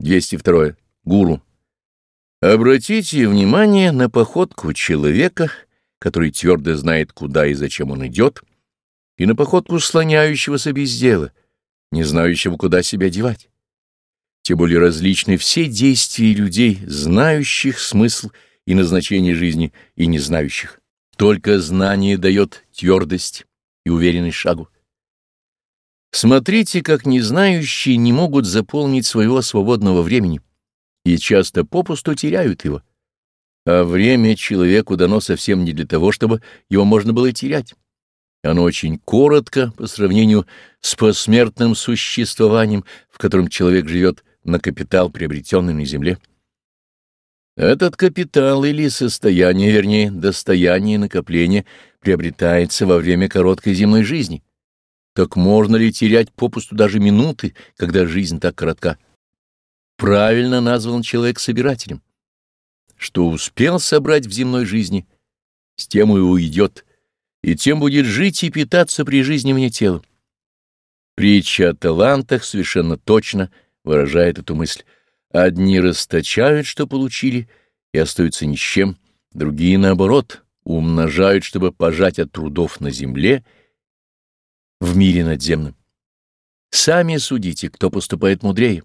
202. Гуру. Обратите внимание на походку человека, который твердо знает, куда и зачем он идет, и на походку слоняющегося без дела, не знающего, куда себя девать. Тем более различны все действия людей, знающих смысл и назначение жизни, и не знающих. Только знание дает твердость и уверенность шагу. Смотрите, как незнающие не могут заполнить своего свободного времени и часто попусту теряют его. А время человеку дано совсем не для того, чтобы его можно было терять. Оно очень коротко по сравнению с посмертным существованием, в котором человек живет на капитал, приобретенный на земле. Этот капитал или состояние, вернее, достояние накопления приобретается во время короткой земной жизни. Так можно ли терять попусту даже минуты, когда жизнь так коротка? Правильно назван человек собирателем. Что успел собрать в земной жизни, с тем и уйдет, и тем будет жить и питаться при жизни вне тела. Притча о талантах совершенно точно выражает эту мысль. Одни расточают, что получили, и остаются ни с чем, другие, наоборот, умножают, чтобы пожать от трудов на земле в мире надземном. Сами судите, кто поступает мудрее.